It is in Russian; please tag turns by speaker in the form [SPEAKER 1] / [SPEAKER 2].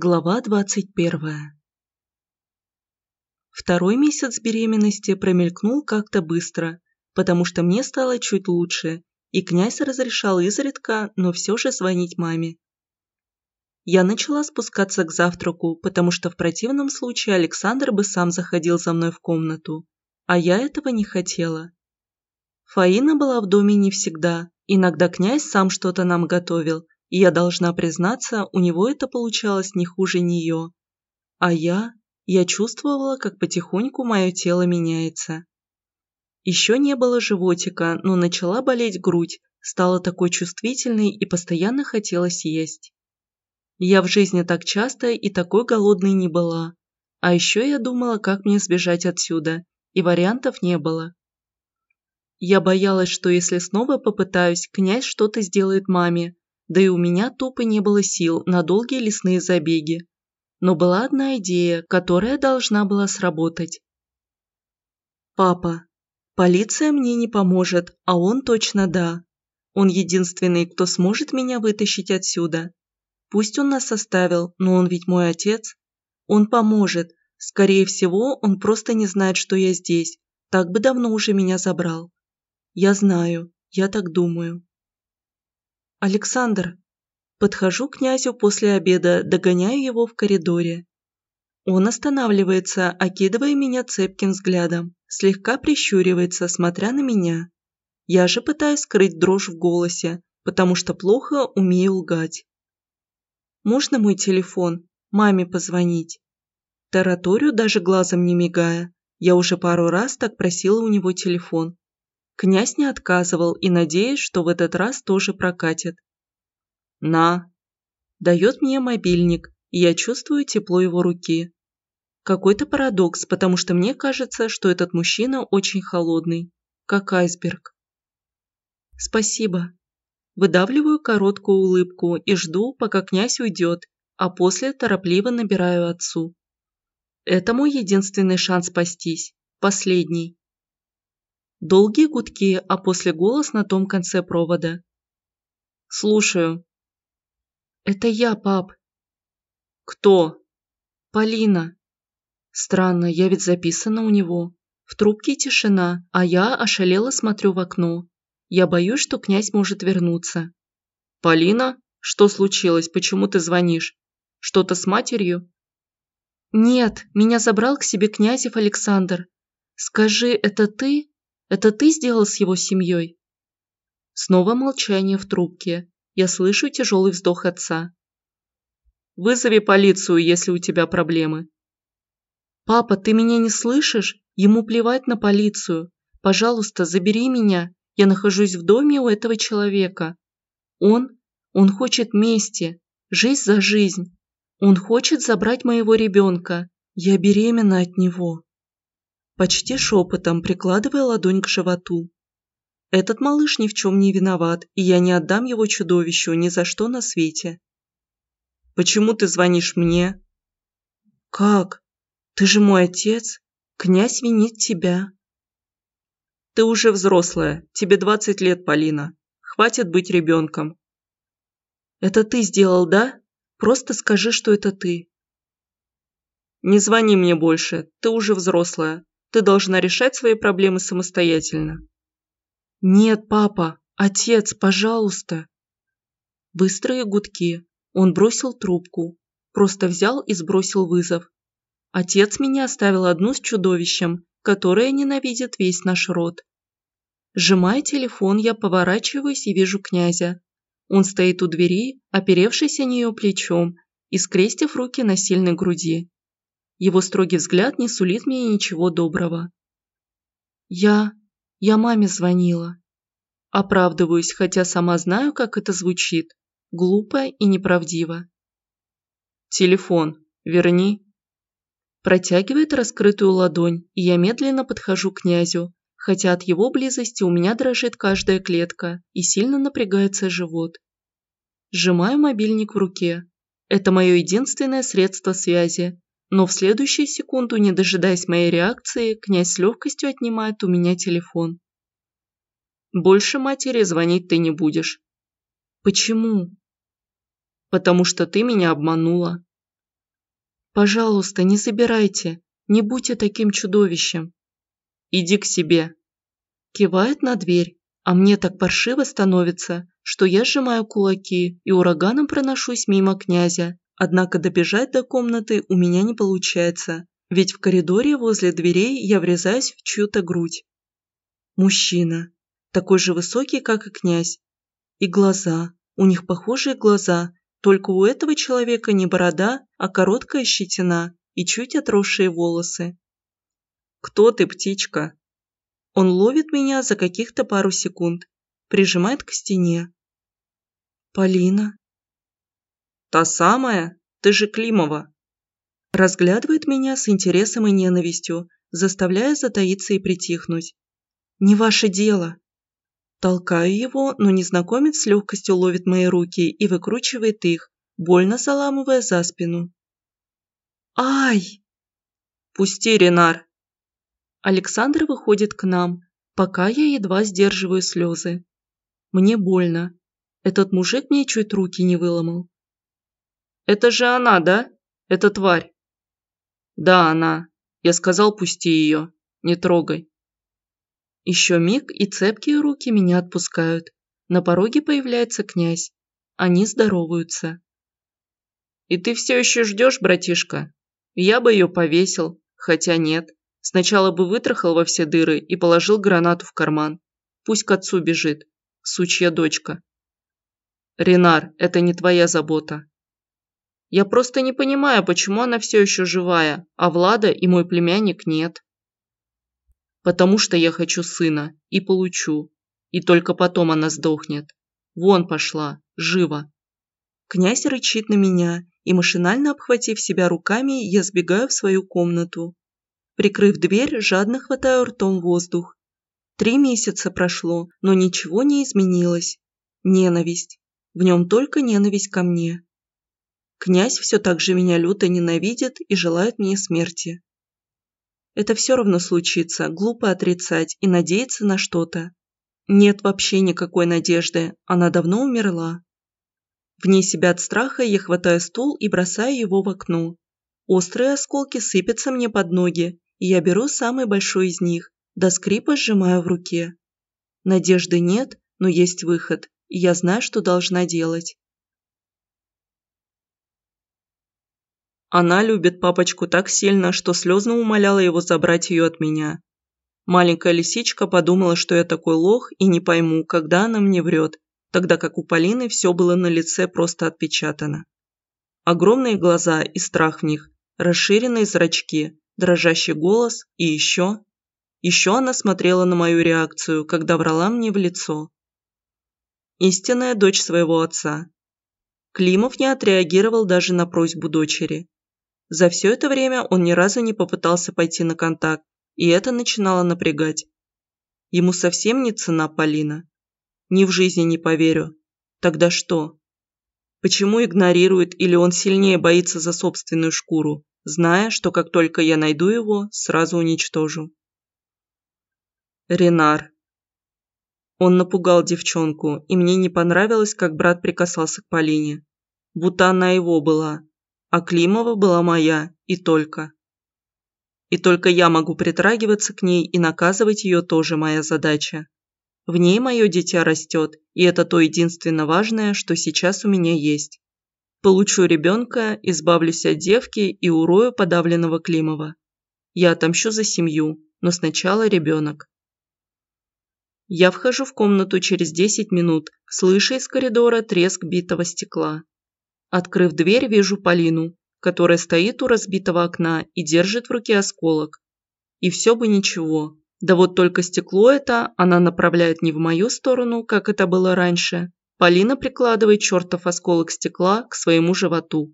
[SPEAKER 1] Глава 21 Второй месяц беременности промелькнул как-то быстро, потому что мне стало чуть лучше, и князь разрешал изредка, но все же звонить маме. Я начала спускаться к завтраку, потому что в противном случае Александр бы сам заходил за мной в комнату, а я этого не хотела. Фаина была в доме не всегда, иногда князь сам что-то нам готовил, я должна признаться, у него это получалось не хуже нее. А я... Я чувствовала, как потихоньку мое тело меняется. Еще не было животика, но начала болеть грудь, стала такой чувствительной и постоянно хотелось есть. Я в жизни так часто и такой голодной не была. А еще я думала, как мне сбежать отсюда, и вариантов не было. Я боялась, что если снова попытаюсь, князь что-то сделает маме, да и у меня тупо не было сил на долгие лесные забеги. Но была одна идея, которая должна была сработать. Папа. Полиция мне не поможет, а он точно да. Он единственный, кто сможет меня вытащить отсюда. Пусть он нас оставил, но он ведь мой отец. Он поможет. Скорее всего, он просто не знает, что я здесь. Так бы давно уже меня забрал. Я знаю, я так думаю. «Александр!» Подхожу к князю после обеда, догоняю его в коридоре. Он останавливается, окидывая меня цепким взглядом, слегка прищуривается, смотря на меня. Я же пытаюсь скрыть дрожь в голосе, потому что плохо умею лгать. «Можно мой телефон? Маме позвонить?» Тараторю, даже глазом не мигая. Я уже пару раз так просила у него телефон, Князь не отказывал и надеюсь, что в этот раз тоже прокатит. «На!» Дает мне мобильник, и я чувствую тепло его руки. Какой-то парадокс, потому что мне кажется, что этот мужчина очень холодный, как айсберг. Спасибо. Выдавливаю короткую улыбку и жду, пока князь уйдет, а после торопливо набираю отцу. Это мой единственный шанс спастись. Последний. Долгие гудки, а после голос на том конце провода. «Слушаю». «Это я, пап». «Кто?» «Полина». Странно, я ведь записана у него. В трубке тишина, а я ошалело смотрю в окно. Я боюсь, что князь может вернуться. «Полина? Что случилось? Почему ты звонишь? Что-то с матерью?» «Нет, меня забрал к себе князев Александр. Скажи, это ты?» Это ты сделал с его семьей?» Снова молчание в трубке. Я слышу тяжелый вздох отца. «Вызови полицию, если у тебя проблемы». «Папа, ты меня не слышишь? Ему плевать на полицию. Пожалуйста, забери меня. Я нахожусь в доме у этого человека. Он, он хочет мести, жизнь за жизнь. Он хочет забрать моего ребенка. Я беременна от него» почти шепотом прикладывая ладонь к животу. Этот малыш ни в чем не виноват, и я не отдам его чудовищу ни за что на свете. Почему ты звонишь мне? Как? Ты же мой отец. Князь винит тебя. Ты уже взрослая. Тебе 20 лет, Полина. Хватит быть ребенком. Это ты сделал, да? Просто скажи, что это ты. Не звони мне больше. Ты уже взрослая. Ты должна решать свои проблемы самостоятельно. Нет, папа, отец, пожалуйста. Быстрые гудки. Он бросил трубку. Просто взял и сбросил вызов. Отец меня оставил одну с чудовищем, которое ненавидит весь наш род. Сжимая телефон, я поворачиваюсь и вижу князя. Он стоит у двери, оперевшись о нее плечом и скрестив руки на сильной груди. Его строгий взгляд не сулит мне ничего доброго. Я... я маме звонила. Оправдываюсь, хотя сама знаю, как это звучит. Глупо и неправдиво. Телефон. Верни. Протягивает раскрытую ладонь, и я медленно подхожу к князю, хотя от его близости у меня дрожит каждая клетка и сильно напрягается живот. Сжимаю мобильник в руке. Это мое единственное средство связи, но в следующую секунду, не дожидаясь моей реакции, князь с легкостью отнимает у меня телефон. «Больше матери звонить ты не будешь». «Почему?» «Потому что ты меня обманула». Пожалуйста, не забирайте. Не будьте таким чудовищем. Иди к себе. Кивает на дверь, а мне так паршиво становится, что я сжимаю кулаки и ураганом проношусь мимо князя. Однако добежать до комнаты у меня не получается, ведь в коридоре возле дверей я врезаюсь в чью-то грудь. Мужчина, такой же высокий, как и князь. И глаза, у них похожие глаза, только у этого человека не борода, а короткая щетина и чуть отросшие волосы. «Кто ты, птичка?» Он ловит меня за каких-то пару секунд, прижимает к стене. «Полина». «Та самая? Ты же Климова». Разглядывает меня с интересом и ненавистью, заставляя затаиться и притихнуть. «Не ваше дело». Толкаю его, но незнакомец с легкостью ловит мои руки и выкручивает их, больно заламывая за спину. «Ай!» «Пусти, Ренар!» Александр выходит к нам, пока я едва сдерживаю слезы. Мне больно. Этот мужик мне чуть руки не выломал. «Это же она, да? Эта тварь?» «Да, она. Я сказал, пусти ее. Не трогай». Еще миг, и цепкие руки меня отпускают. На пороге появляется князь. Они здороваются. «И ты все еще ждешь, братишка? Я бы ее повесил, хотя нет. Сначала бы вытрахал во все дыры и положил гранату в карман. Пусть к отцу бежит. Сучья дочка. Ренар, это не твоя забота. Я просто не понимаю, почему она все еще живая, а Влада и мой племянник нет потому что я хочу сына и получу, и только потом она сдохнет. Вон пошла, живо. Князь рычит на меня, и машинально обхватив себя руками, я сбегаю в свою комнату. Прикрыв дверь, жадно хватаю ртом воздух. Три месяца прошло, но ничего не изменилось. Ненависть. В нем только ненависть ко мне. Князь все так же меня люто ненавидит и желает мне смерти. Это все равно случится, глупо отрицать и надеяться на что-то. Нет вообще никакой надежды, она давно умерла. Вне себя от страха я хватаю стул и бросаю его в окно. Острые осколки сыпятся мне под ноги, и я беру самый большой из них, до скрипа сжимаю в руке. Надежды нет, но есть выход, и я знаю, что должна делать. Она любит папочку так сильно, что слезно умоляла его забрать ее от меня. Маленькая лисичка подумала, что я такой лох и не пойму, когда она мне врет, тогда как у Полины все было на лице просто отпечатано. Огромные глаза и страх в них, расширенные зрачки, дрожащий голос и еще... Еще она смотрела на мою реакцию, когда врала мне в лицо. Истинная дочь своего отца. Климов не отреагировал даже на просьбу дочери. За все это время он ни разу не попытался пойти на контакт, и это начинало напрягать. Ему совсем не цена Полина. Ни в жизни не поверю. Тогда что? Почему игнорирует или он сильнее боится за собственную шкуру, зная, что как только я найду его, сразу уничтожу? Ренар. Он напугал девчонку, и мне не понравилось, как брат прикасался к Полине. Будто она его была, а Климова была моя и только. И только я могу притрагиваться к ней и наказывать ее тоже моя задача. В ней мое дитя растет, и это то единственно важное, что сейчас у меня есть. Получу ребенка, избавлюсь от девки и урою подавленного Климова. Я отомщу за семью, но сначала ребенок. Я вхожу в комнату через 10 минут, слыша из коридора треск битого стекла. Открыв дверь, вижу Полину, которая стоит у разбитого окна и держит в руке осколок. И все бы ничего. Да вот только стекло это она направляет не в мою сторону, как это было раньше. Полина прикладывает чертов осколок стекла к своему животу.